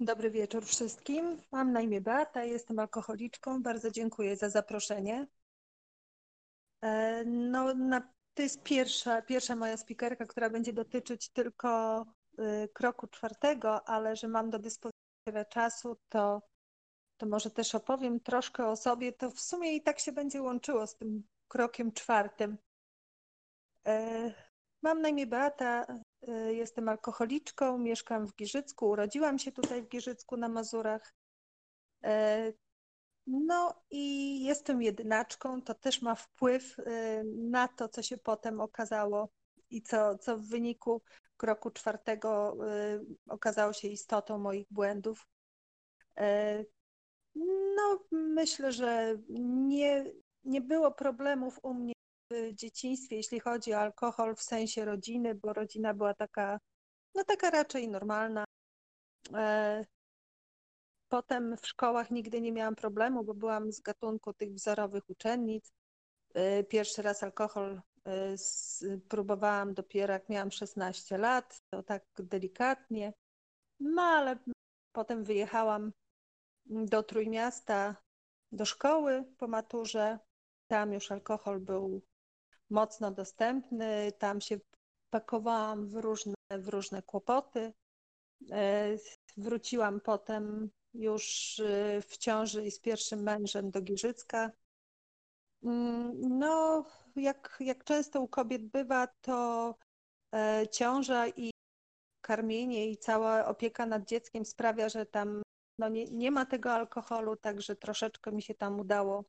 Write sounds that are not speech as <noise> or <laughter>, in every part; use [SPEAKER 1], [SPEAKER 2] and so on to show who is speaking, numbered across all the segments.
[SPEAKER 1] Dobry wieczór wszystkim. Mam na imię Beata, jestem alkoholiczką. Bardzo dziękuję za zaproszenie. E, no, na, to jest pierwsza, pierwsza moja spikerka, która będzie dotyczyć tylko y, kroku czwartego, ale że mam do dyspozycji tyle czasu, to, to może też opowiem troszkę o sobie. To w sumie i tak się będzie łączyło z tym krokiem czwartym. E, mam na imię Beata, y, jestem alkoholiczką, mieszkam w Giżycku, urodziłam się tutaj w Giżycku na Mazurach. E, no i jestem jedynaczką, to też ma wpływ y, na to, co się potem okazało i co, co w wyniku kroku czwartego y, okazało się istotą moich błędów. E, no, myślę, że nie, nie było problemów u mnie w dzieciństwie, jeśli chodzi o alkohol w sensie rodziny, bo rodzina była taka, no taka raczej normalna. E, potem w szkołach nigdy nie miałam problemu, bo byłam z gatunku tych wzorowych uczennic. E, pierwszy raz alkohol e, próbowałam dopiero jak miałam 16 lat, to tak delikatnie. No ale potem wyjechałam do Trójmiasta do szkoły po maturze. Tam już alkohol był mocno dostępny. Tam się pakowałam w różne, w różne kłopoty. E, wróciłam potem już e, w ciąży i z pierwszym mężem do Giżycka. Mm, no, jak, jak często u kobiet bywa, to e, ciąża i karmienie i cała opieka nad dzieckiem sprawia, że tam no nie, nie ma tego alkoholu, także troszeczkę mi się tam udało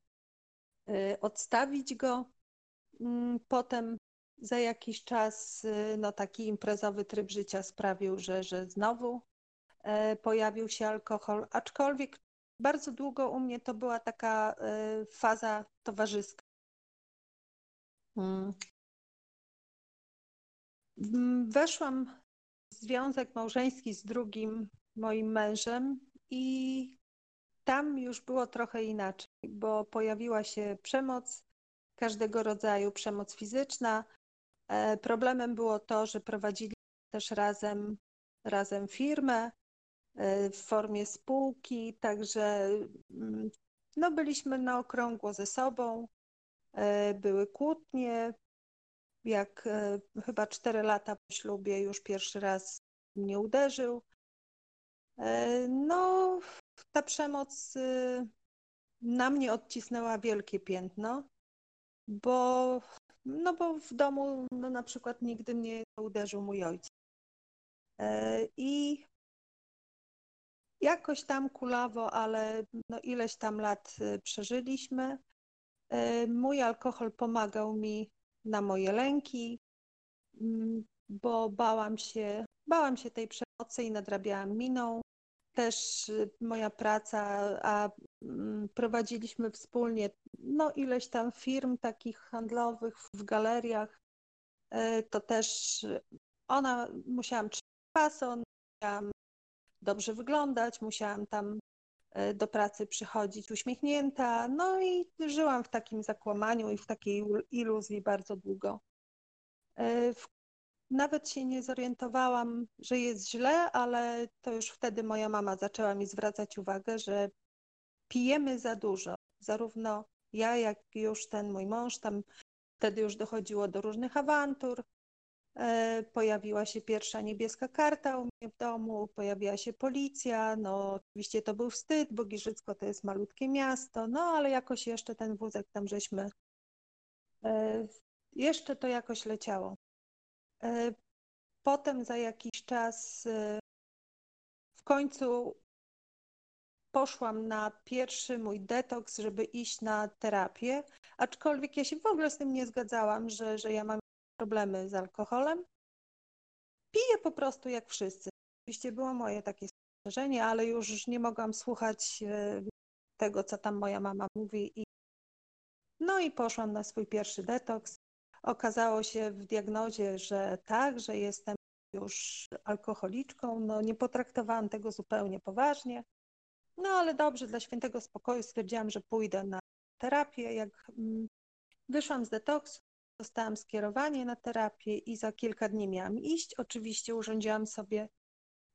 [SPEAKER 1] odstawić go. Mm, potem za jakiś czas y, no, taki imprezowy tryb życia sprawił, że, że znowu e, pojawił się alkohol, aczkolwiek bardzo długo u mnie to była taka e, faza towarzyska. Mm. Mm, weszłam w związek małżeński z drugim moim mężem i tam już było trochę inaczej, bo pojawiła się przemoc każdego rodzaju przemoc fizyczna. E, problemem było to, że prowadzili też razem, razem firmę e, w formie spółki, także mm, no, byliśmy na okrągło ze sobą, e, były kłótnie. Jak chyba cztery lata po ślubie już pierwszy raz mnie uderzył. No, ta przemoc na mnie odcisnęła wielkie piętno bo, no bo w domu no na przykład nigdy mnie uderzył mój ojciec. E, I jakoś tam kulawo, ale no ileś tam lat e, przeżyliśmy. E, mój alkohol pomagał mi na moje lęki, mm, bo bałam się, bałam się tej przemocy i nadrabiałam miną też y, moja praca, a mm, prowadziliśmy wspólnie no ileś tam firm takich handlowych w galeriach, e, to też ona, musiałam trzymać fason, musiałam dobrze wyglądać, musiałam tam do pracy przychodzić uśmiechnięta, no i żyłam w takim zakłamaniu i w takiej iluzji bardzo długo. W nawet się nie zorientowałam, że jest źle, ale to już wtedy moja mama zaczęła mi zwracać uwagę, że pijemy za dużo. Zarówno ja, jak już ten mój mąż, tam wtedy już dochodziło do różnych awantur. E, pojawiła się pierwsza niebieska karta u mnie w domu, pojawiła się policja. No, oczywiście to był wstyd, bo Giżycko to jest malutkie miasto, no ale jakoś jeszcze ten wózek tam żeśmy. E, jeszcze to jakoś leciało. E, potem za jakiś czas e, w końcu poszłam na pierwszy mój detoks, żeby iść na terapię, aczkolwiek ja się w ogóle z tym nie zgadzałam, że, że ja mam problemy z alkoholem. Piję po prostu jak wszyscy. Oczywiście było moje takie spostrzeżenie, ale już nie mogłam słuchać e, tego, co tam moja mama mówi. I... No i poszłam na swój pierwszy detoks. Okazało się w diagnozie, że tak, że jestem już alkoholiczką. No, nie potraktowałam tego zupełnie poważnie. No ale dobrze, dla świętego spokoju stwierdziłam, że pójdę na terapię. Jak mm, wyszłam z detoksu, dostałam skierowanie na terapię i za kilka dni miałam iść. Oczywiście urządziłam sobie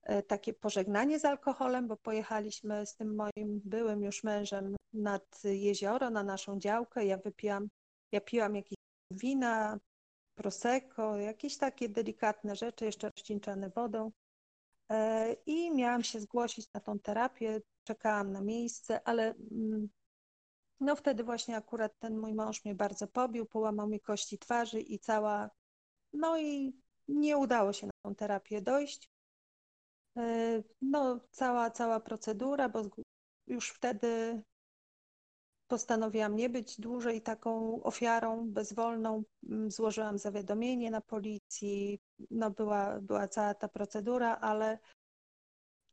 [SPEAKER 1] e, takie pożegnanie z alkoholem, bo pojechaliśmy z tym moim byłym już mężem nad jezioro, na naszą działkę. Ja wypiłam, ja piłam jakieś wina, prosecco, jakieś takie delikatne rzeczy, jeszcze rozcieńczane wodą. E, I miałam się zgłosić na tą terapię, czekałam na miejsce, ale mm, no wtedy właśnie akurat ten mój mąż mnie bardzo pobił, połamał mi kości twarzy i cała, no i nie udało się na tą terapię dojść. E, no cała, cała procedura, bo już wtedy postanowiłam nie być dłużej taką ofiarą bezwolną. Mm, złożyłam zawiadomienie na policji, no była, była cała ta procedura, ale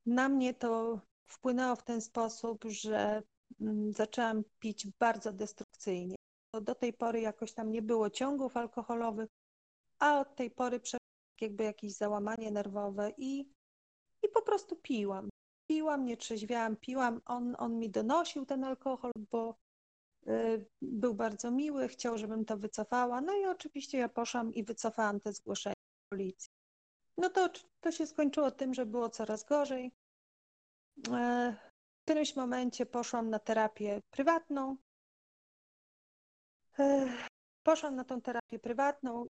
[SPEAKER 1] na mnie to wpłynęło w ten sposób, że mm, zaczęłam pić bardzo destrukcyjnie. Do tej pory jakoś tam nie było ciągów alkoholowych, a od tej pory jakby jakieś załamanie nerwowe i, i po prostu piłam. Piłam, nie trzeźwiałam, piłam. On, on mi donosił ten alkohol, bo był bardzo miły, chciał, żebym to wycofała. No i oczywiście ja poszłam i wycofałam te zgłoszenia policji. No to, to się skończyło tym, że było coraz gorzej. E, w którymś momencie poszłam na terapię prywatną. E, poszłam na tą terapię prywatną.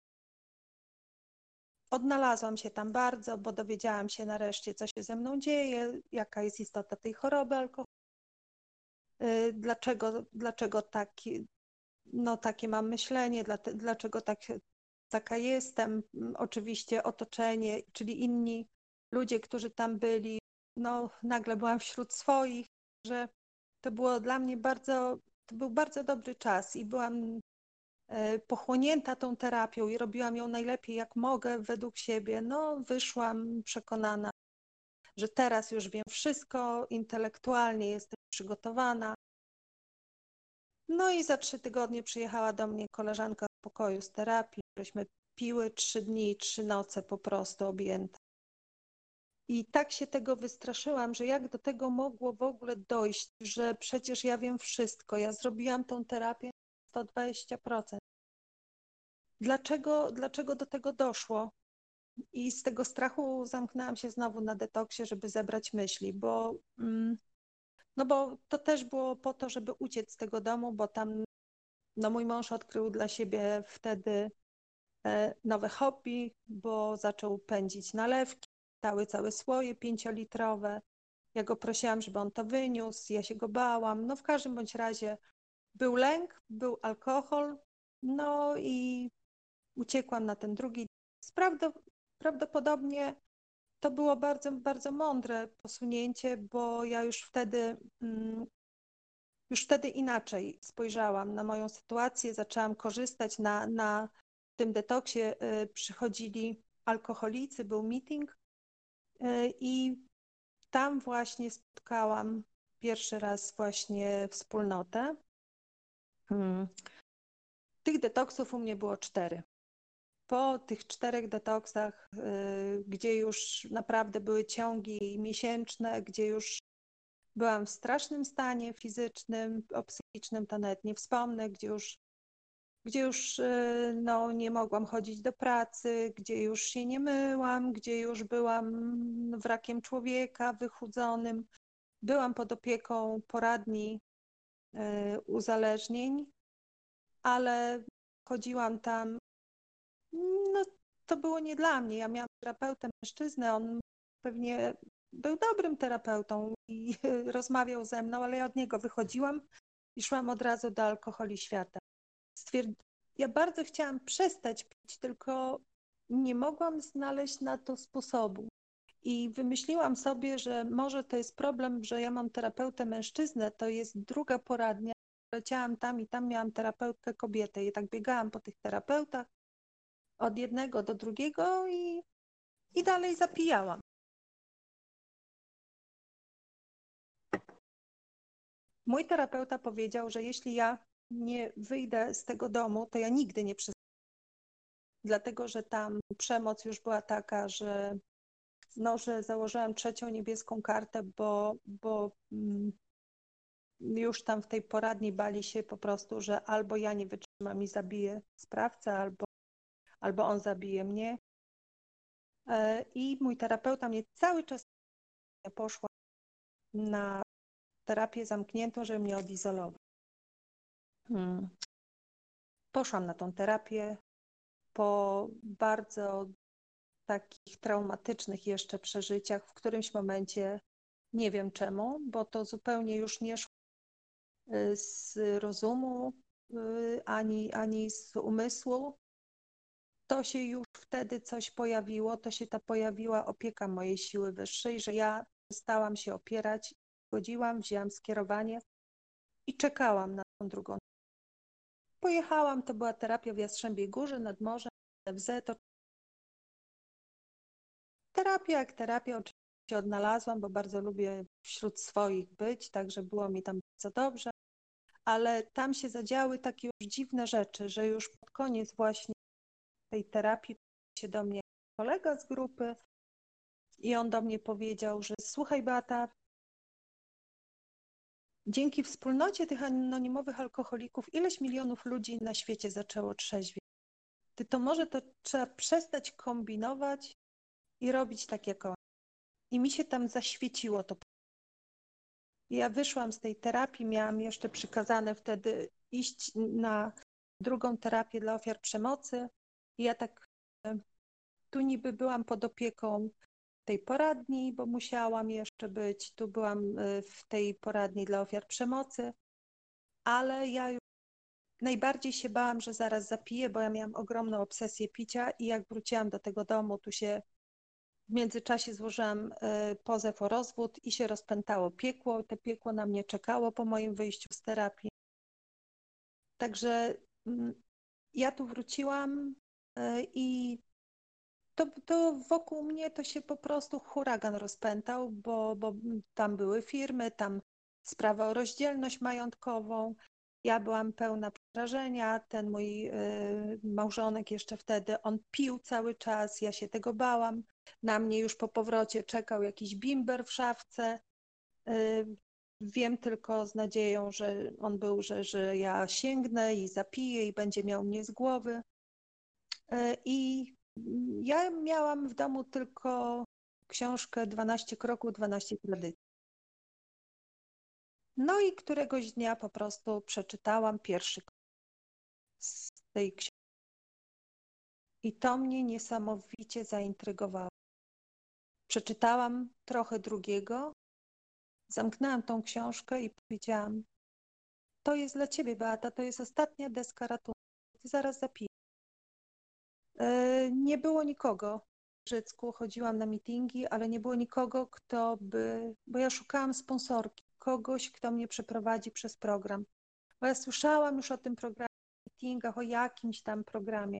[SPEAKER 1] Odnalazłam się tam bardzo, bo dowiedziałam się nareszcie, co się ze mną dzieje, jaka jest istota tej choroby alkoholowej, e, dlaczego, dlaczego taki, no, takie mam myślenie, dlaczego tak, taka jestem. Oczywiście otoczenie, czyli inni ludzie, którzy tam byli, no, nagle byłam wśród swoich, że to było dla mnie bardzo, to był bardzo dobry czas i byłam e, pochłonięta tą terapią i robiłam ją najlepiej jak mogę według siebie. No, wyszłam przekonana, że teraz już wiem wszystko, intelektualnie jestem przygotowana. No i za trzy tygodnie przyjechała do mnie koleżanka w pokoju z terapii, żeśmy piły trzy dni trzy noce po prostu objęte. I tak się tego wystraszyłam, że jak do tego mogło w ogóle dojść, że przecież ja wiem wszystko, ja zrobiłam tą terapię 120%. Dlaczego, dlaczego do tego doszło? I z tego strachu zamknęłam się znowu na detoksie, żeby zebrać myśli, bo, mm, no bo to też było po to, żeby uciec z tego domu, bo tam no mój mąż odkrył dla siebie wtedy e, nowe hobby, bo zaczął pędzić nalewki stały całe słoje pięciolitrowe. Ja go prosiłam, żeby on to wyniósł, ja się go bałam. No w każdym bądź razie był lęk, był alkohol, no i uciekłam na ten drugi. Prawdopodobnie to było bardzo, bardzo mądre posunięcie, bo ja już wtedy, mm, już wtedy inaczej spojrzałam na moją sytuację, zaczęłam korzystać na, na tym detoksie. Y, przychodzili alkoholicy, był meeting E, I tam właśnie spotkałam pierwszy raz właśnie wspólnotę. Hmm. Tych detoksów u mnie było cztery. Po tych czterech detoksach, e, gdzie już naprawdę były ciągi miesięczne, gdzie już byłam w strasznym stanie fizycznym, o psychicznym to nawet nie wspomnę, gdzie już gdzie już y, no, nie mogłam chodzić do pracy, gdzie już się nie myłam, gdzie już byłam wrakiem człowieka wychudzonym. Byłam pod opieką poradni y, uzależnień, ale chodziłam tam. No, to było nie dla mnie. Ja miałam terapeutę mężczyznę, on pewnie był dobrym terapeutą i <laughs> rozmawiał ze mną, ale ja od niego wychodziłam i szłam od razu do alkoholi świata stwierd... ja bardzo chciałam przestać pić, tylko nie mogłam znaleźć na to sposobu. I wymyśliłam sobie, że może to jest problem, że ja mam terapeutę mężczyznę, to jest druga poradnia. Leciałam tam i tam miałam terapeutkę kobietę i tak biegałam po tych terapeutach od jednego do drugiego i, i dalej zapijałam. Mój terapeuta powiedział, że jeśli ja nie wyjdę z tego domu, to ja nigdy nie przestanę. Dlatego, że tam przemoc już była taka, że, no, że założyłam trzecią niebieską kartę, bo, bo mm, już tam w tej poradni bali się po prostu, że albo ja nie wytrzymam i zabiję sprawcę, albo, albo on zabije mnie. E, I mój terapeuta mnie cały czas poszłam na terapię zamkniętą, żeby mnie odizolować. Hmm. Poszłam na tą terapię po bardzo takich traumatycznych jeszcze przeżyciach w którymś momencie, nie wiem czemu, bo to zupełnie już nie szło y, z rozumu y, ani, ani z umysłu. To się już wtedy coś pojawiło, to się ta pojawiła opieka mojej siły wyższej, że ja stałam się opierać, godziłam, wzięłam skierowanie i czekałam na tą drugą. Pojechałam, to była terapia w Jastrzębiej Górze nad morzem, FZ, to terapia jak terapia, oczywiście odnalazłam, bo bardzo lubię wśród swoich być, także było mi tam bardzo dobrze, ale tam się zadziały takie już dziwne rzeczy, że już pod koniec właśnie tej terapii się do mnie kolega z grupy i on do mnie powiedział, że słuchaj Beata, dzięki wspólnocie tych anonimowych alkoholików ileś milionów ludzi na świecie zaczęło trzeźwieć. Ty to może to trzeba przestać kombinować i robić tak jak on. I mi się tam zaświeciło to. Ja wyszłam z tej terapii, miałam jeszcze przykazane wtedy iść na drugą terapię dla ofiar przemocy. Ja tak e, tu niby byłam pod opieką tej poradni, bo musiałam jeszcze być. Tu byłam e, w tej poradni dla ofiar przemocy, ale ja już najbardziej się bałam, że zaraz zapiję, bo ja miałam ogromną obsesję picia i jak wróciłam do tego domu, tu się w międzyczasie złożyłam e, pozew o rozwód i się rozpętało piekło. Te piekło na mnie czekało po moim wyjściu z terapii. Także mm, ja tu wróciłam i to, to wokół mnie to się po prostu huragan rozpętał, bo, bo tam były firmy, tam sprawa o rozdzielność majątkową. Ja byłam pełna przerażenia, ten mój y, małżonek jeszcze wtedy, on pił cały czas, ja się tego bałam. Na mnie już po powrocie czekał jakiś bimber w szafce. Y, wiem tylko z nadzieją, że on był, że, że ja sięgnę i zapiję i będzie miał mnie z głowy. Y, I ja miałam w domu tylko książkę 12 kroków, 12 tradycji. No i któregoś dnia po prostu przeczytałam pierwszy z tej książki. I to mnie niesamowicie zaintrygowało. Przeczytałam trochę drugiego, zamknęłam tą książkę i powiedziałam: To jest dla ciebie, Beata, to jest ostatnia deska ratunku. Ty zaraz zapijesz. E, nie było nikogo w Życku, chodziłam na meetingi, ale nie było nikogo, kto by, bo ja szukałam sponsorki, kogoś, kto mnie przeprowadzi przez program. Bo ja słyszałam już o tym programie, meetingach, o jakimś tam programie.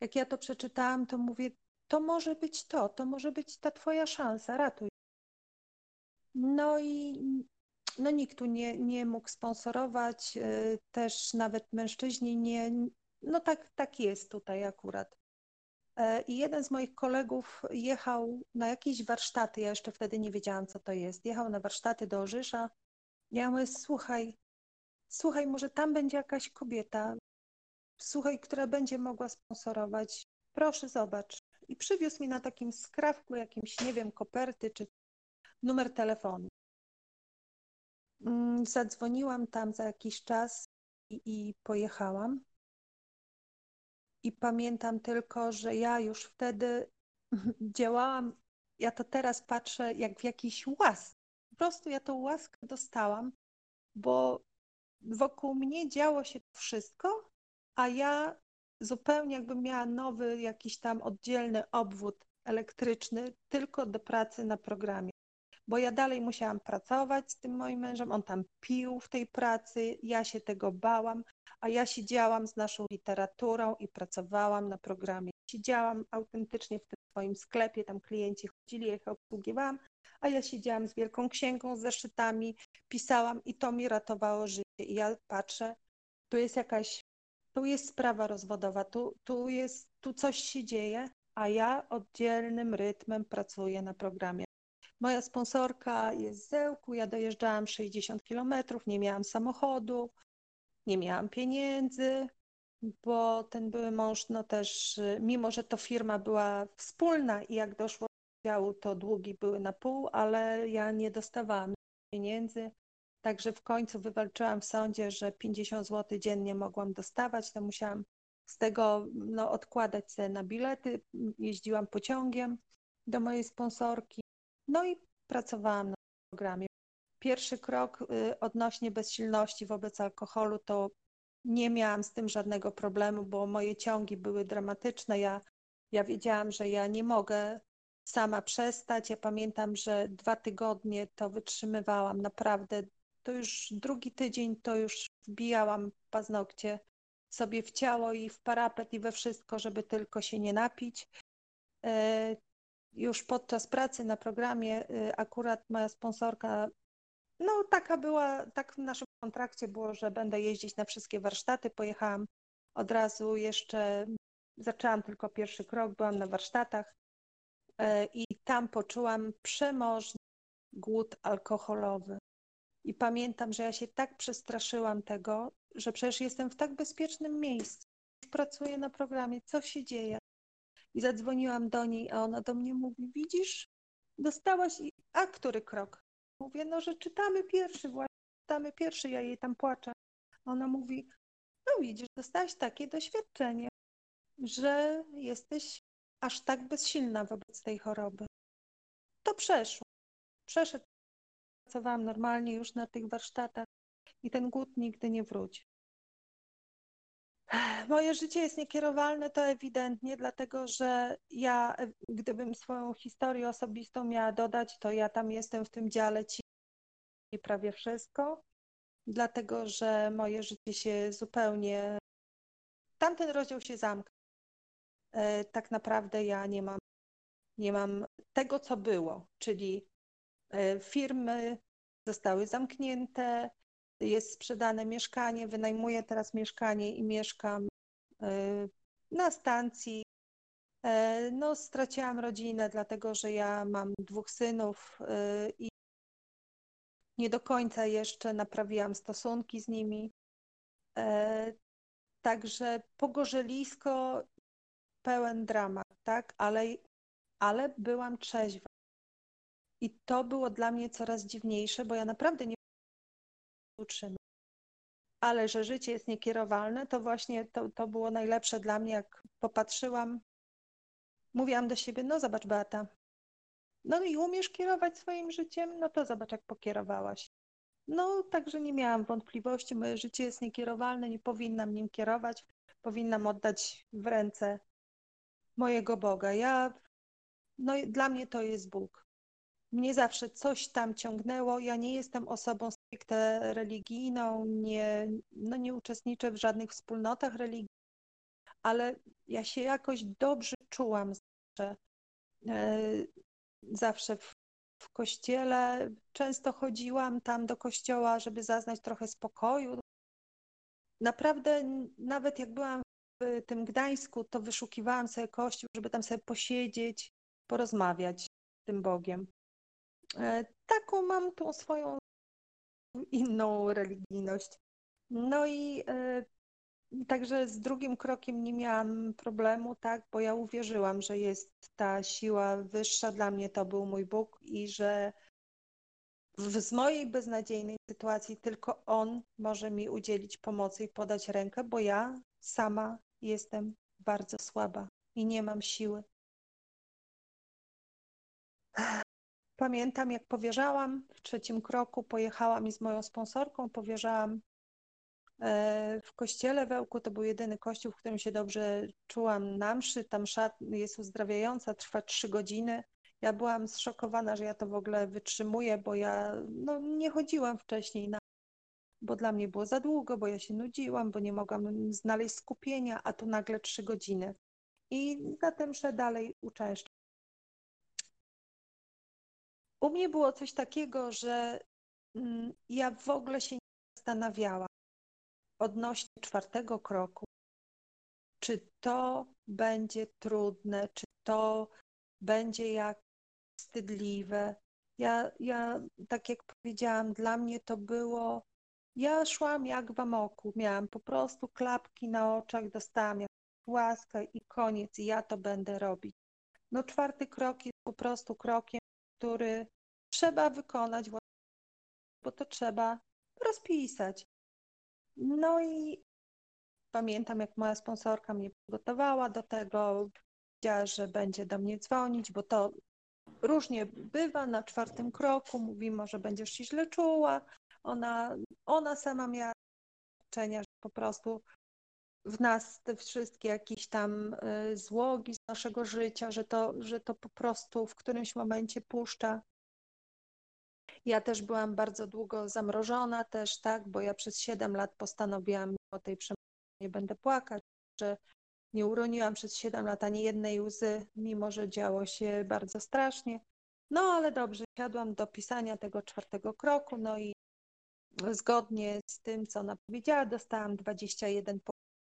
[SPEAKER 1] Jak ja to przeczytałam, to mówię, to może być to, to może być ta twoja szansa, ratuj. No i no nikt tu nie, nie mógł sponsorować, e, też nawet mężczyźni nie, no tak, tak jest tutaj akurat. E, I jeden z moich kolegów jechał na jakieś warsztaty, ja jeszcze wtedy nie wiedziałam, co to jest. Jechał na warsztaty do Orzysza. Ja mówię, słuchaj, słuchaj, może tam będzie jakaś kobieta, słuchaj, która będzie mogła sponsorować. Proszę, zobacz. I przywiózł mi na takim skrawku jakimś, nie wiem, koperty czy numer telefonu. Mm, zadzwoniłam tam za jakiś czas i, i pojechałam. I pamiętam tylko, że ja już wtedy <laughs> działałam, ja to teraz patrzę jak w jakiś łask. Po prostu ja tą łaskę dostałam, bo wokół mnie działo się wszystko, a ja zupełnie jakbym miała nowy jakiś tam oddzielny obwód elektryczny tylko do pracy na programie. Bo ja dalej musiałam pracować z tym moim mężem, on tam pił w tej pracy, ja się tego bałam, a ja siedziałam z naszą literaturą i pracowałam na programie. Siedziałam autentycznie w tym swoim sklepie, tam klienci chodzili, ja ich obsługiwałam, a ja siedziałam z wielką księgą, z zeszytami, pisałam i to mi ratowało życie. I ja patrzę, tu jest jakaś, tu jest sprawa rozwodowa, tu, tu jest, tu coś się dzieje, a ja oddzielnym rytmem pracuję na programie. Moja sponsorka jest z Zełku, ja dojeżdżałam 60 kilometrów, nie miałam samochodu, nie miałam pieniędzy, bo ten były mąż, no też, mimo że to firma była wspólna i jak doszło działu to długi były na pół, ale ja nie dostawałam pieniędzy. Także w końcu wywalczyłam w sądzie, że 50 zł dziennie mogłam dostawać, to musiałam z tego no, odkładać sobie na bilety. Jeździłam pociągiem do mojej sponsorki, no i pracowałam na programie. Pierwszy krok y, odnośnie bezsilności wobec alkoholu to nie miałam z tym żadnego problemu, bo moje ciągi były dramatyczne. Ja, ja wiedziałam, że ja nie mogę sama przestać. Ja pamiętam, że dwa tygodnie to wytrzymywałam naprawdę. To już drugi tydzień to już wbijałam paznokcie sobie w ciało i w parapet i we wszystko, żeby tylko się nie napić. E, już podczas pracy na programie y, akurat moja sponsorka, no taka była, tak w naszym kontrakcie było, że będę jeździć na wszystkie warsztaty. Pojechałam od razu jeszcze, zaczęłam tylko pierwszy krok, byłam na warsztatach e, i tam poczułam przemożny głód alkoholowy. I pamiętam, że ja się tak przestraszyłam tego, że przecież jestem w tak bezpiecznym miejscu. Pracuję na programie, co się dzieje? I zadzwoniłam do niej, a ona do mnie mówi: Widzisz, dostałaś. I... A który krok? Mówię: No, że czytamy pierwszy, właśnie czytamy pierwszy, ja jej tam płaczę. Ona mówi: No, widzisz, dostałaś takie doświadczenie, że jesteś aż tak bezsilna wobec tej choroby. To przeszło. Przeszedł. Pracowałam normalnie już na tych warsztatach i ten głód nigdy nie wróci. Moje życie jest niekierowalne, to ewidentnie, dlatego że ja, gdybym swoją historię osobistą miała dodać, to ja tam jestem w tym dziale ci prawie wszystko, dlatego że moje życie się zupełnie. Tamten rozdział się zamknął. E, tak naprawdę ja nie mam, nie mam tego, co było, czyli e, firmy zostały zamknięte, jest sprzedane mieszkanie, wynajmuję teraz mieszkanie i mieszkam e, na stacji. E, no, straciłam rodzinę, dlatego że ja mam dwóch synów e, i nie do końca jeszcze naprawiłam stosunki z nimi. Także pogorzelisko, pełen dramat, tak? Ale, ale byłam trzeźwa. I to było dla mnie coraz dziwniejsze, bo ja naprawdę nie utrzymać. Ale że życie jest niekierowalne, to właśnie to, to było najlepsze dla mnie, jak popatrzyłam, mówiłam do siebie, no zobacz Beata, no i umiesz kierować swoim życiem, no to zobacz jak pokierowałaś. No, także nie miałam wątpliwości, moje życie jest niekierowalne, nie powinnam nim kierować, powinnam oddać w ręce mojego Boga. Ja, no dla mnie to jest Bóg mnie zawsze coś tam ciągnęło. Ja nie jestem osobą stricte religijną, nie, no nie uczestniczę w żadnych wspólnotach religijnych, ale ja się jakoś dobrze czułam zawsze, e, zawsze w, w kościele. Często chodziłam tam do kościoła, żeby zaznać trochę spokoju. Naprawdę, nawet jak byłam w tym Gdańsku, to wyszukiwałam sobie kościół, żeby tam sobie posiedzieć, porozmawiać z tym Bogiem. E, taką mam tą swoją inną religijność. No i e, także z drugim krokiem nie miałam problemu, tak, bo ja uwierzyłam, że jest ta siła wyższa. Dla mnie to był mój Bóg i że w, z mojej beznadziejnej sytuacji tylko On może mi udzielić pomocy i podać rękę, bo ja sama jestem bardzo słaba i nie mam siły. Pamiętam, jak powierzałam w trzecim kroku, pojechałam i z moją sponsorką powierzałam e, w kościele Wełku. To był jedyny kościół, w którym się dobrze czułam na mszy. Tam msza jest uzdrawiająca, trwa trzy godziny. Ja byłam zszokowana, że ja to w ogóle wytrzymuję, bo ja no, nie chodziłam wcześniej na bo dla mnie było za długo, bo ja się nudziłam, bo nie mogłam znaleźć skupienia, a tu nagle trzy godziny. I zatem mszę dalej uczęszczam. U mnie było coś takiego, że mm, ja w ogóle się nie zastanawiałam odnośnie czwartego kroku, czy to będzie trudne, czy to będzie jak wstydliwe. Ja, ja, tak jak powiedziałam, dla mnie to było, ja szłam jak w amoku, miałam po prostu klapki na oczach, dostałam jak łaskę i koniec, i ja to będę robić. No czwarty krok jest po prostu krokiem, który trzeba wykonać, bo to trzeba rozpisać. No i pamiętam, jak moja sponsorka mnie przygotowała do tego, powiedziała, że będzie do mnie dzwonić, bo to różnie bywa na czwartym kroku, mówi, może będziesz się źle czuła. Ona, ona sama miała doświadczenia, że po prostu w nas te wszystkie jakieś tam y, złogi z naszego życia, że to, że to po prostu w którymś momencie puszcza. Ja też byłam bardzo długo zamrożona też, tak, bo ja przez 7 lat postanowiłam o tej przemocy nie będę płakać, że nie uroniłam przez 7 lat ani jednej łzy, mimo że działo się bardzo strasznie. No ale dobrze, siadłam do pisania tego czwartego kroku, no i zgodnie z tym, co ona powiedziała, dostałam 21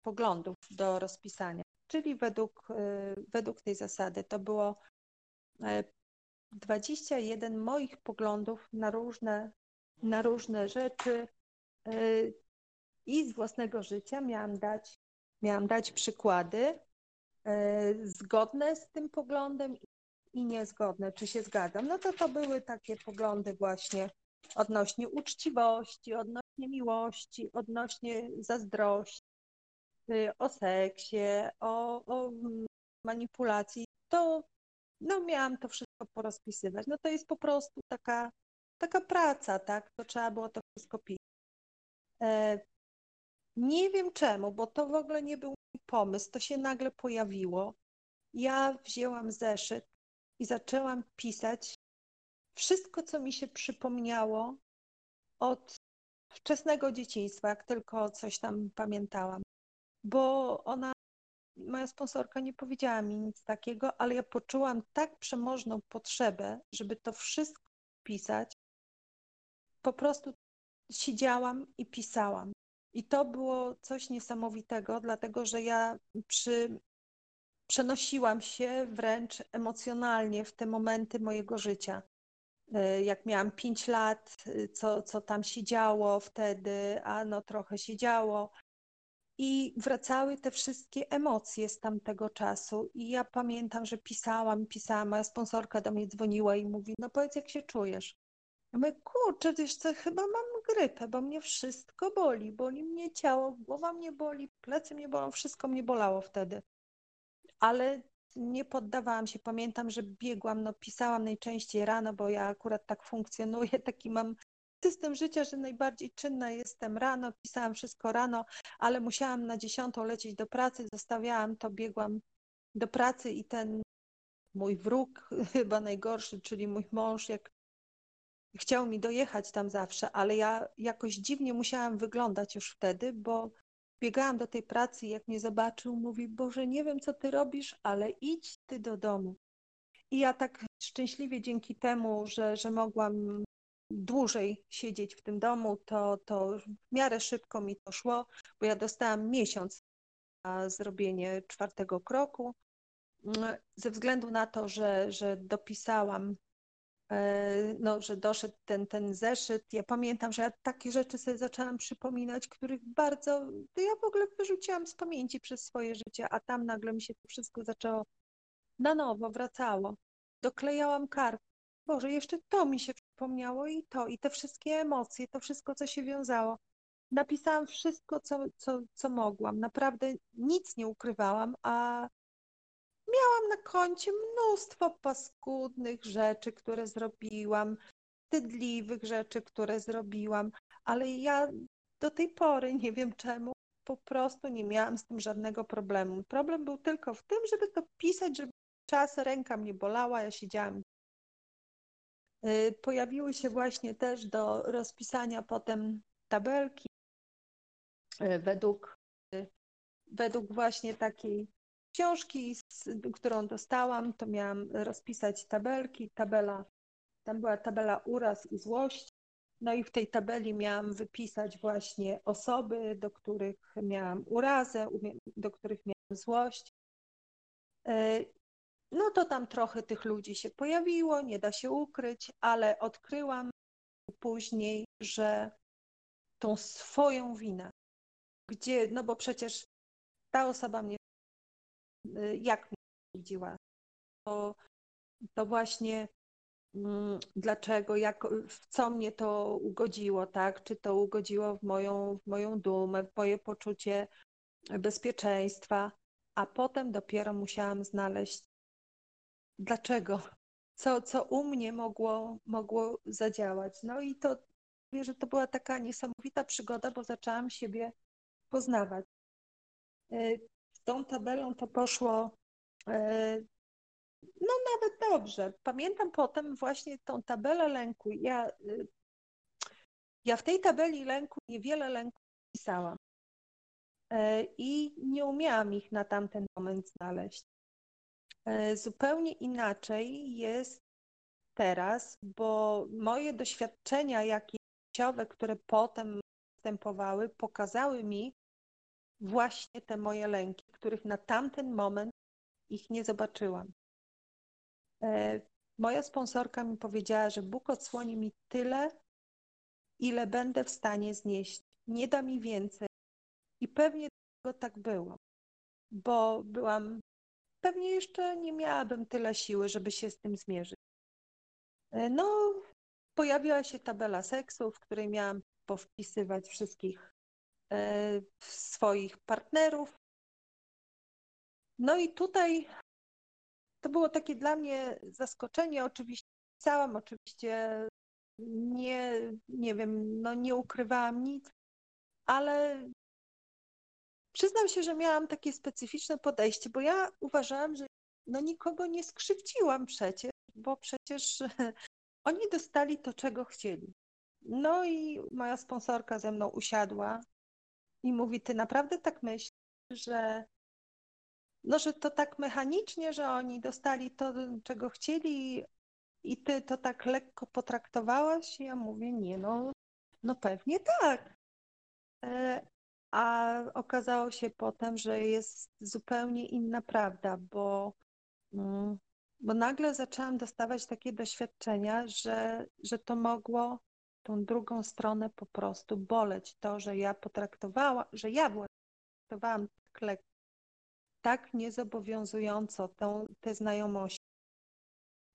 [SPEAKER 1] poglądów do rozpisania. Czyli według, y, według tej zasady to było 21 e, moich poglądów na różne, na różne rzeczy y, i z własnego życia miałam dać, miałam dać przykłady e, zgodne z tym poglądem i niezgodne, czy się zgadzam. No to to były takie poglądy właśnie odnośnie uczciwości, odnośnie miłości, odnośnie zazdrości, o seksie, o, o manipulacji. To no miałam to wszystko porozpisywać. No to jest po prostu taka, taka praca, tak? To trzeba było to wszystko pisać. E, nie wiem czemu, bo to w ogóle nie był mój pomysł, to się nagle pojawiło. Ja wzięłam zeszyt i zaczęłam pisać wszystko, co mi się przypomniało od wczesnego dzieciństwa, jak tylko coś tam pamiętałam. Bo ona, moja sponsorka nie powiedziała mi nic takiego, ale ja poczułam tak przemożną potrzebę, żeby to wszystko pisać. Po prostu siedziałam i pisałam. I to było coś niesamowitego, dlatego że ja przy, przenosiłam się wręcz emocjonalnie w te momenty mojego życia. E, jak miałam 5 lat, co, co tam się działo wtedy, a no trochę się działo. I wracały te wszystkie emocje z tamtego czasu. I ja pamiętam, że pisałam, pisałam, moja sponsorka do mnie dzwoniła i mówi, no powiedz jak się czujesz. Ja mówię, kurczę, wiesz co, chyba mam grypę, bo mnie wszystko boli. Boli mnie ciało, głowa mnie boli, plecy mnie bolą, wszystko mnie bolało wtedy. Ale nie poddawałam się. Pamiętam, że biegłam, no pisałam najczęściej rano, bo ja akurat tak funkcjonuję, <laughs> taki mam system życia, że najbardziej czynna jestem rano, pisałam wszystko rano, ale musiałam na dziesiątą lecieć do pracy, zostawiałam to, biegłam do pracy i ten mój wróg, <laughs> chyba najgorszy, czyli mój mąż, jak chciał mi dojechać tam zawsze, ale ja jakoś dziwnie musiałam wyglądać już wtedy, bo biegałam do tej pracy i jak mnie zobaczył, mówi, Boże, nie wiem, co ty robisz, ale idź ty do domu. I ja tak szczęśliwie dzięki temu, że, że mogłam dłużej siedzieć w tym domu, to, to w miarę szybko mi to szło, bo ja dostałam miesiąc na zrobienie czwartego kroku. Ze względu na to, że, że dopisałam E, no, że doszedł ten, ten zeszyt. Ja pamiętam, że ja takie rzeczy sobie zaczęłam przypominać, których bardzo, to ja w ogóle wyrzuciłam z pamięci przez swoje życie, a tam nagle mi się to wszystko zaczęło na nowo, wracało. Doklejałam kartę. Boże, jeszcze to mi się przypomniało i to, i te wszystkie emocje, to wszystko, co się wiązało. Napisałam wszystko, co, co, co mogłam. Naprawdę nic nie ukrywałam, a miałam na koncie mnóstwo paskudnych rzeczy, które zrobiłam, wstydliwych rzeczy, które zrobiłam, ale ja do tej pory nie wiem czemu. Po prostu nie miałam z tym żadnego problemu. Problem był tylko w tym, żeby to pisać, żeby czas ręka mnie bolała, ja siedziałam. Y, pojawiły się właśnie też do rozpisania potem tabelki y, według, y, według właśnie takiej książki, którą dostałam, to miałam rozpisać tabelki. Tabela, tam była tabela uraz i złość. No i w tej tabeli miałam wypisać właśnie osoby, do których miałam urazę, do których miałam złość. No to tam trochę tych ludzi się pojawiło, nie da się ukryć, ale odkryłam później, że tą swoją winę, gdzie, no bo przecież ta osoba mnie Y, jak mnie widziła. to, to właśnie mm, dlaczego, jak, w co mnie to ugodziło, tak? Czy to ugodziło w moją, w moją dumę, w moje poczucie bezpieczeństwa, a potem dopiero musiałam znaleźć dlaczego, co, co u mnie mogło, mogło zadziałać. No i to, mówię, że to była taka niesamowita przygoda, bo zaczęłam siebie poznawać. E, z tą tabelą to poszło e, no nawet dobrze. Pamiętam potem właśnie tą tabelę lęku. Ja, e, ja w tej tabeli lęku niewiele lęku pisałam i nie umiałam ich na tamten moment znaleźć. Zupełnie inaczej jest teraz, bo moje doświadczenia jakiesiowe, które potem występowały, pokazały mi, właśnie te moje lęki, których na tamten moment ich nie zobaczyłam. E, moja sponsorka mi powiedziała, że Bóg odsłoni mi tyle, ile będę w stanie znieść. Nie da mi więcej. I pewnie tak było, bo byłam, pewnie jeszcze nie miałabym tyle siły, żeby się z tym zmierzyć. E, no, pojawiła się tabela seksu, w której miałam powpisywać wszystkich E, swoich partnerów. No i tutaj to było takie dla mnie zaskoczenie. Oczywiście pisałam, oczywiście nie, nie wiem, no nie ukrywałam nic, ale przyznam się, że miałam takie specyficzne podejście, bo ja uważałam, że no nikogo nie skrzywdziłam przecież, bo przecież <laughs> oni dostali to, czego chcieli. No i moja sponsorka ze mną usiadła i mówi, ty naprawdę tak myślisz, że no, że to tak mechanicznie, że oni dostali to, czego chcieli i ty to tak lekko potraktowałaś? Ja mówię, nie, no, no pewnie tak. A okazało się potem, że jest zupełnie inna prawda, bo, mm, bo nagle zaczęłam dostawać takie doświadczenia, że, że to mogło tą drugą stronę po prostu boleć. To, że ja potraktowała, że ja potraktowałam tak tak niezobowiązująco tą, te znajomości.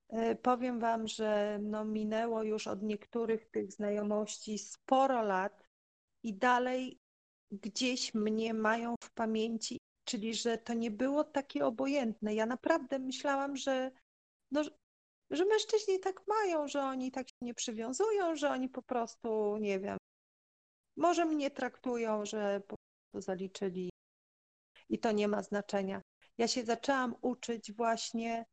[SPEAKER 1] E, powiem Wam, że no minęło już od niektórych tych znajomości sporo lat i dalej gdzieś mnie mają w pamięci, czyli że to nie było takie obojętne. Ja naprawdę myślałam, że, no, że mężczyźni tak mają, że oni tak się nie przywiązują, że oni po prostu, nie wiem, może mnie traktują, że po prostu zaliczyli i to nie ma znaczenia. Ja się zaczęłam uczyć właśnie,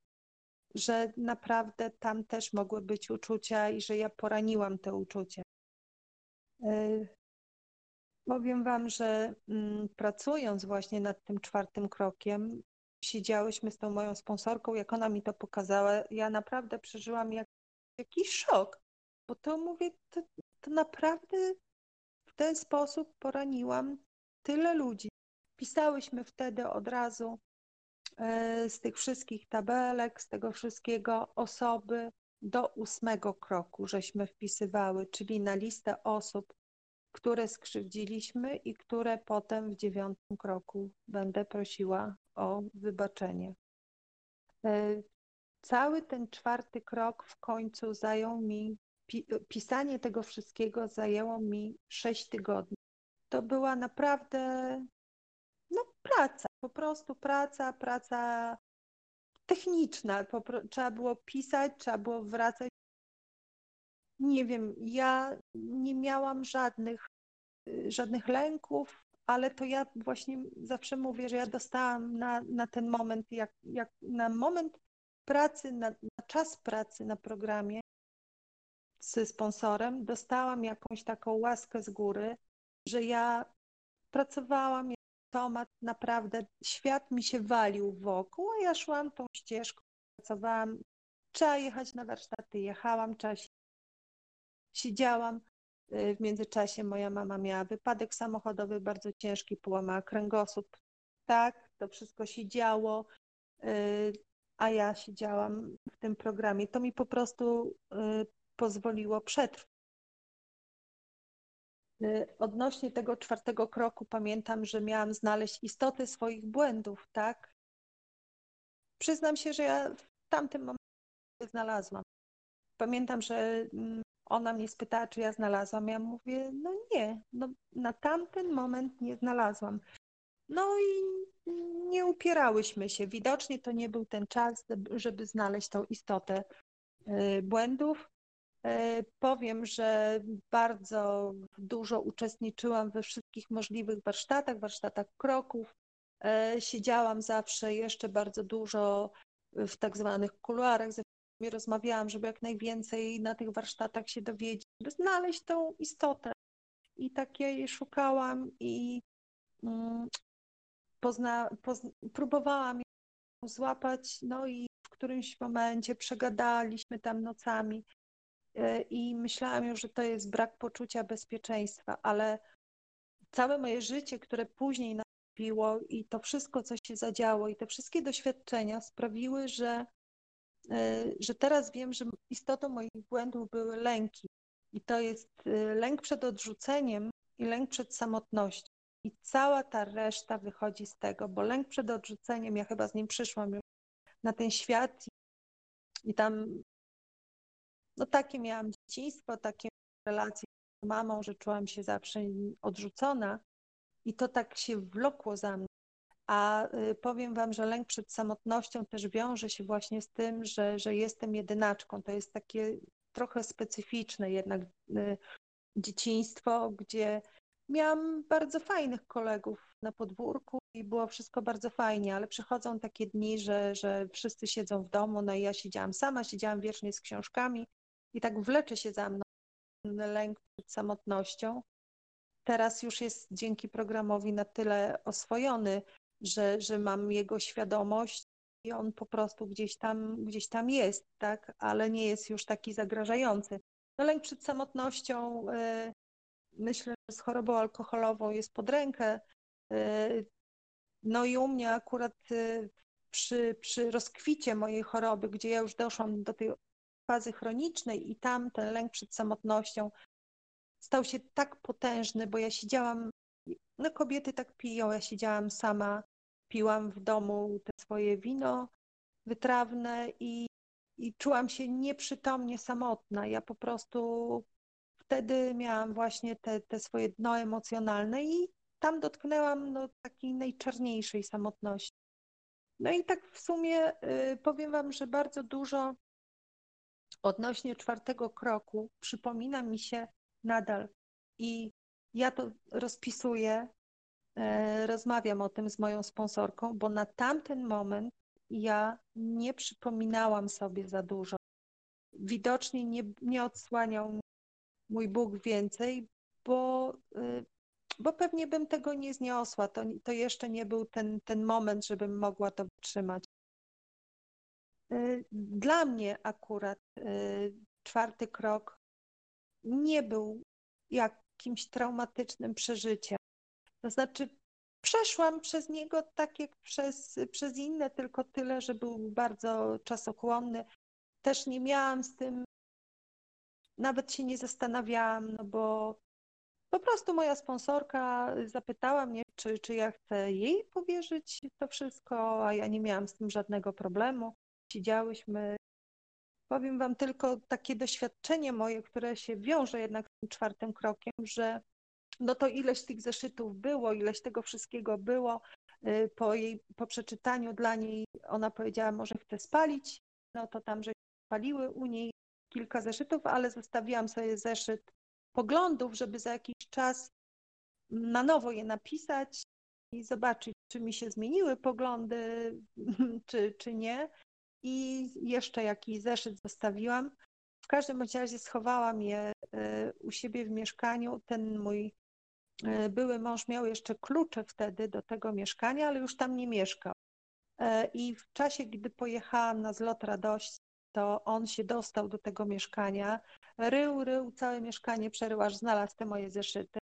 [SPEAKER 1] że naprawdę tam też mogły być uczucia i że ja poraniłam te uczucia. Powiem Wam, że mm, pracując właśnie nad tym czwartym krokiem, siedziałyśmy z tą moją sponsorką, jak ona mi to pokazała, ja naprawdę przeżyłam jak, jakiś szok, bo to mówię, to, to naprawdę w ten sposób poraniłam tyle ludzi. Pisałyśmy wtedy od razu e, z tych wszystkich tabelek, z tego wszystkiego osoby do ósmego kroku, żeśmy wpisywały, czyli na listę osób, które skrzywdziliśmy i które potem w dziewiątym kroku będę prosiła o wybaczenie. E, cały ten czwarty krok w końcu zajął mi, pisanie tego wszystkiego zajęło mi sześć tygodni. To była naprawdę no, praca, po prostu praca, praca techniczna. Trzeba było pisać, trzeba było wracać. Nie wiem, ja nie miałam żadnych, y, żadnych lęków, ale to ja właśnie zawsze mówię, że ja dostałam na, na ten moment, jak, jak na moment pracy, na, na czas pracy na programie z sponsorem, dostałam jakąś taką łaskę z góry, że ja pracowałam jak automat, naprawdę świat mi się walił wokół, a ja szłam tą ścieżką, pracowałam, trzeba jechać na warsztaty, jechałam, trzeba siedziałam, Y, w międzyczasie moja mama miała wypadek samochodowy bardzo ciężki, połamała kręgosłup. Tak, to wszystko się działo, y, a ja siedziałam w tym programie. To mi po prostu y, pozwoliło przetrwać. Odnośnie tego czwartego kroku pamiętam, że miałam znaleźć istotę swoich błędów, tak? Przyznam się, że ja tamtym momencie znalazłam. Pamiętam, że mm, ona mnie spytała, czy ja znalazłam. Ja mówię, no nie, no na tamten moment nie znalazłam. No i nie upierałyśmy się. Widocznie to nie był ten czas, żeby znaleźć tą istotę y, błędów. Y, powiem, że bardzo dużo uczestniczyłam we wszystkich możliwych warsztatach, warsztatach kroków. Y, siedziałam zawsze jeszcze bardzo dużo w tak zwanych kuluarach, ze rozmawiałam, żeby jak najwięcej na tych warsztatach się dowiedzieć, żeby znaleźć tą istotę. I tak jej szukałam i mm, pozna, pozna, próbowałam ją złapać, no i w którymś momencie przegadaliśmy tam nocami e, i myślałam już, że to jest brak poczucia bezpieczeństwa, ale całe moje życie, które później nastąpiło i to wszystko, co się zadziało i te wszystkie doświadczenia sprawiły, że, że teraz wiem, że istotą moich błędów były lęki. I to jest e, lęk przed odrzuceniem i lęk przed samotnością. I cała ta reszta wychodzi z tego, bo lęk przed odrzuceniem, ja chyba z nim przyszłam już na ten świat i tam, no takie miałam dzieciństwo, takie relacje z mamą, że czułam się zawsze odrzucona i to tak się wlokło za mną. A y, powiem Wam, że lęk przed samotnością też wiąże się właśnie z tym, że, że jestem jedynaczką. To jest takie trochę specyficzne jednak y, dzieciństwo, gdzie Miałam bardzo fajnych kolegów na podwórku i było wszystko bardzo fajnie, ale przychodzą takie dni, że, że wszyscy siedzą w domu, no i ja siedziałam sama, siedziałam wiecznie z książkami i tak wlecze się za mną lęk przed samotnością. Teraz już jest dzięki programowi na tyle oswojony, że, że mam jego świadomość i on po prostu gdzieś tam, gdzieś tam jest, tak, ale nie jest już taki zagrażający. No lęk przed samotnością y, myślę, że z chorobą alkoholową jest pod rękę. Y, no i u mnie akurat y, przy, przy rozkwicie mojej choroby, gdzie ja już doszłam do tej fazy chronicznej i tam ten lęk przed samotnością stał się tak potężny, bo ja siedziałam, no kobiety tak piją, ja siedziałam sama, piłam w domu te swoje wino wytrawne i, i czułam się nieprzytomnie samotna. Ja po prostu wtedy miałam właśnie te, te swoje dno emocjonalne i tam dotknęłam no, takiej najczarniejszej samotności. No i tak w sumie y, powiem Wam, że bardzo dużo odnośnie czwartego kroku przypomina mi się nadal. I ja to rozpisuję, rozmawiam o tym z moją sponsorką, bo na tamten moment ja nie przypominałam sobie za dużo. Widocznie nie, nie odsłaniał mój Bóg więcej, bo, y, bo pewnie bym tego nie zniosła. To, to jeszcze nie był ten, ten moment, żebym mogła to wytrzymać. Y, dla mnie akurat y, czwarty krok nie był jakimś traumatycznym przeżyciem. To znaczy, przeszłam przez niego tak jak przez, przez inne, tylko tyle, że był bardzo czasochłonny. Też nie miałam z tym nawet się nie zastanawiałam, no bo po prostu moja sponsorka zapytała mnie, czy, czy ja chcę jej powierzyć to wszystko, a ja nie miałam z tym żadnego problemu. Siedziałyśmy. Powiem Wam tylko takie doświadczenie moje, które się wiąże jednak z tym czwartym krokiem, że no to ileś tych zeszytów było, ileś tego wszystkiego było. Y, po, jej, po przeczytaniu dla niej ona powiedziała, może chce spalić, no to tam, że spaliły u niej kilka zeszytów, ale zostawiłam sobie zeszyt poglądów, żeby za jakiś czas na nowo je napisać i zobaczyć, czy mi się zmieniły poglądy, <laughs> czy, czy nie. I jeszcze jakiś zeszyt zostawiłam. W każdym razie schowałam je e, u siebie w mieszkaniu. Ten mój były mąż miał jeszcze klucze wtedy do tego mieszkania, ale już tam nie mieszkał. E, I w czasie, gdy pojechałam na zlot radości, to on się dostał do tego mieszkania, rył, rył całe mieszkanie, przerył, aż znalazł te moje zeszyty.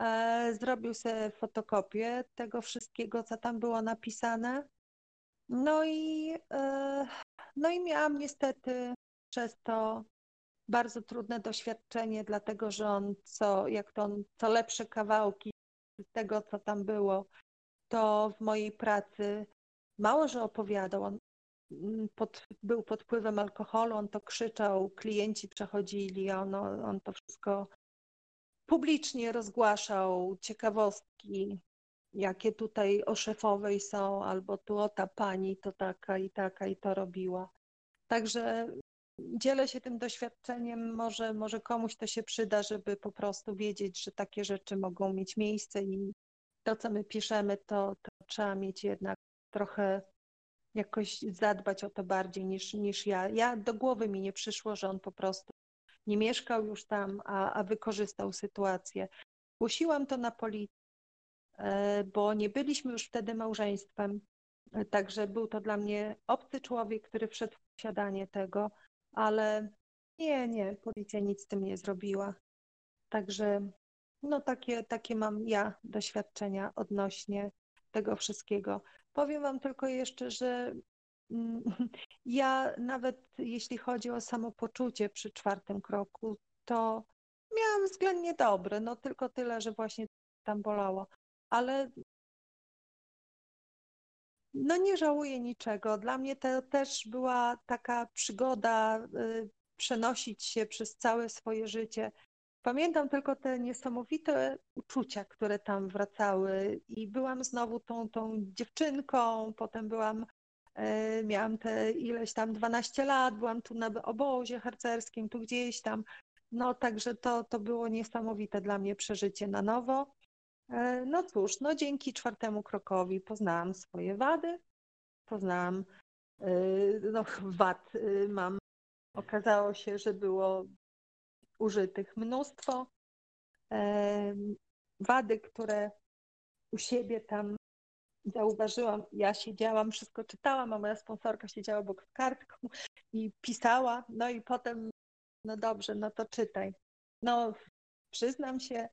[SPEAKER 1] E, zrobił sobie fotokopię tego wszystkiego, co tam było napisane. No i, e, no i miałam niestety przez to bardzo trudne doświadczenie, dlatego że on co, jak to on, co lepsze kawałki tego, co tam było, to w mojej pracy mało, że opowiadał, on mm, pod, był pod wpływem alkoholu, on to krzyczał, klienci przechodzili, on, on to wszystko publicznie rozgłaszał, ciekawostki, jakie tutaj o szefowej są, albo tu o ta pani to taka i taka i to robiła. Także dzielę się tym doświadczeniem, może, może komuś to się przyda, żeby po prostu wiedzieć, że takie rzeczy mogą mieć miejsce i to, co my piszemy, to, to trzeba mieć jednak trochę jakoś zadbać o to bardziej niż, niż ja. Ja do głowy mi nie przyszło, że on po prostu nie mieszkał już tam, a, a wykorzystał sytuację. Głosiłam to na policję, e, bo nie byliśmy już wtedy małżeństwem. E, także był to dla mnie obcy człowiek, który wszedł w posiadanie tego, ale nie, nie, policja nic z tym nie zrobiła. Także no takie, takie mam ja doświadczenia odnośnie tego wszystkiego. Powiem Wam tylko jeszcze, że mm, <laughs> ja nawet jeśli chodzi o samopoczucie przy czwartym kroku, to miałam względnie dobre, no tylko tyle, że właśnie tam bolało. Ale no nie żałuję niczego. Dla mnie to też była taka przygoda y, przenosić się przez całe swoje życie. Pamiętam tylko te niesamowite uczucia, które tam wracały i byłam znowu tą, tą dziewczynką, potem byłam, y, miałam te ileś tam 12 lat, byłam tu na obozie harcerskim, tu gdzieś tam. No także to, to było niesamowite dla mnie przeżycie na nowo. E, no cóż, no dzięki czwartemu krokowi poznałam swoje wady, poznałam, e, no <laughs> wad e, mam, okazało się, że było użytych mnóstwo. Wady, które u siebie tam zauważyłam, ja siedziałam, wszystko czytałam, a moja sponsorka siedziała obok kartką i pisała, no i potem, no dobrze, no to czytaj. No przyznam się,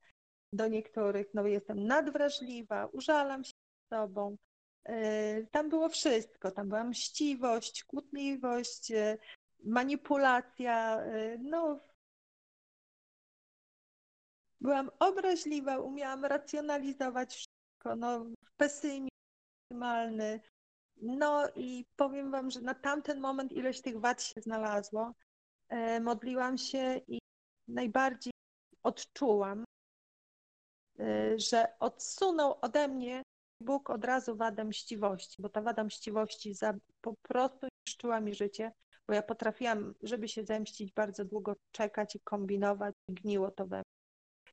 [SPEAKER 1] do niektórych, no jestem nadwrażliwa, użalam się sobą. E, tam było wszystko, tam była mściwość, kłótliwość, e, manipulacja, e, no byłam obraźliwa, umiałam racjonalizować wszystko, no pesymizm maksymalny. No i powiem wam, że na tamten moment ileś tych wad się znalazło. Modliłam się i najbardziej odczułam, Y, że odsunął ode mnie Bóg od razu wadę mściwości, bo ta wada mściwości za, po prostu niszczyła mi życie, bo ja potrafiłam, żeby się zemścić, bardzo długo czekać i kombinować, gniło to we mnie.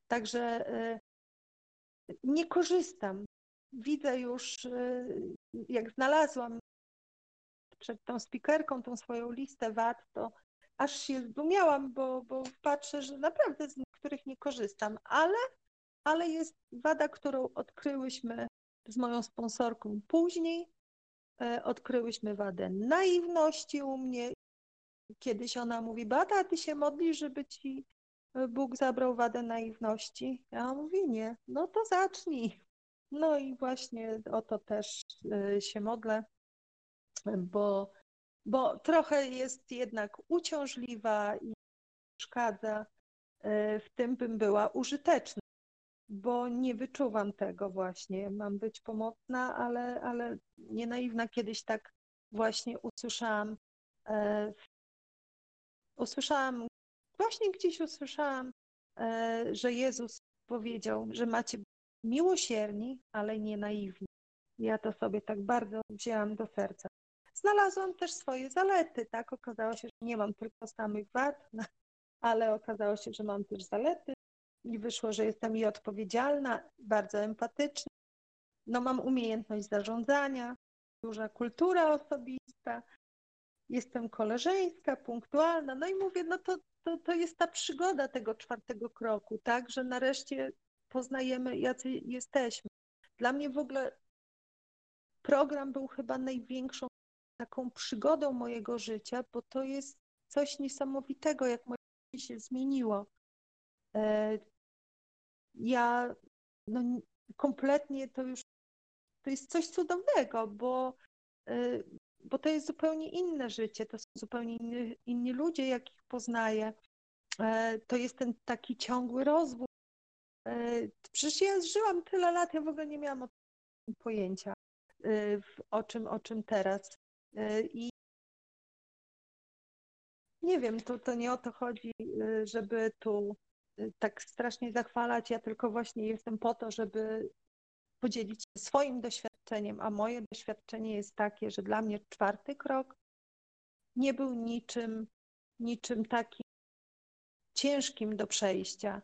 [SPEAKER 1] Także y, nie korzystam. Widzę już, y, jak znalazłam przed tą spikerką tą swoją listę wad, to aż się zdumiałam, bo, bo patrzę, że naprawdę z niektórych nie korzystam, ale ale jest wada, którą odkryłyśmy z moją sponsorką później. E, odkryłyśmy wadę naiwności u mnie. Kiedyś ona mówi, Bata, ty się modlisz, żeby ci Bóg zabrał wadę naiwności? Ja mówię, nie, no to zacznij. No i właśnie o to też e, się modlę, bo, bo trochę jest jednak uciążliwa i przeszkadza. E, w tym bym była użyteczna bo nie wyczuwam tego właśnie. Mam być pomocna, ale, ale nie naiwna. Kiedyś tak właśnie usłyszałam, e, usłyszałam, właśnie gdzieś usłyszałam, e, że Jezus powiedział, że macie miłosierni, ale nie naiwni. Ja to sobie tak bardzo wzięłam do serca. Znalazłam też swoje zalety, tak? Okazało się, że nie mam tylko samych wad, <laughs> ale okazało się, że mam też zalety i wyszło, że jestem i odpowiedzialna, bardzo empatyczna. No mam umiejętność zarządzania, duża kultura osobista, jestem koleżeńska, punktualna. No i mówię, no to, to, to jest ta przygoda tego czwartego kroku, tak, że nareszcie poznajemy, jacy jesteśmy. Dla mnie w ogóle program był chyba największą taką przygodą mojego życia, bo to jest coś niesamowitego, jak moje życie się zmieniło. E, ja no, kompletnie to już to jest coś cudownego, bo, y, bo to jest zupełnie inne życie, to są zupełnie inni, inni ludzie, jakich poznaję. E, to jest ten taki ciągły rozwój. E, przecież ja żyłam tyle lat, ja w ogóle nie miałam pojęcia, y, o czym, o czym teraz. I Nie wiem, to, to nie o to chodzi, żeby tu tak strasznie zachwalać. Ja tylko właśnie jestem po to, żeby podzielić się swoim doświadczeniem, a moje doświadczenie jest takie, że dla mnie czwarty krok nie był niczym, niczym takim ciężkim do przejścia.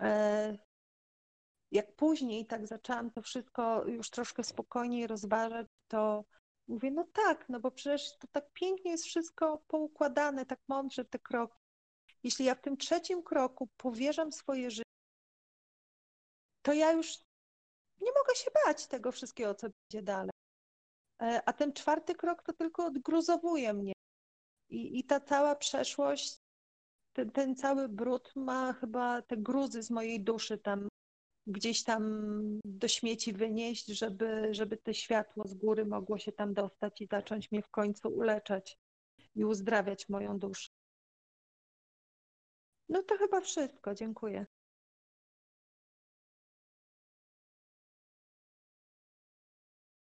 [SPEAKER 1] E, jak później tak zaczęłam to wszystko już troszkę spokojniej rozważać, to mówię, no tak, no bo przecież to tak pięknie jest wszystko poukładane, tak mądrze te kroki. Jeśli ja w tym trzecim kroku powierzam swoje życie, to ja już nie mogę się bać tego wszystkiego, co będzie dalej. E, a ten czwarty krok to tylko odgruzowuje mnie. I, i ta cała przeszłość, ten, ten cały brud ma chyba te gruzy z mojej duszy tam gdzieś tam do śmieci wynieść, żeby, żeby te światło z góry mogło się tam dostać i zacząć mnie w końcu uleczać i uzdrawiać moją duszę. No to chyba wszystko. Dziękuję.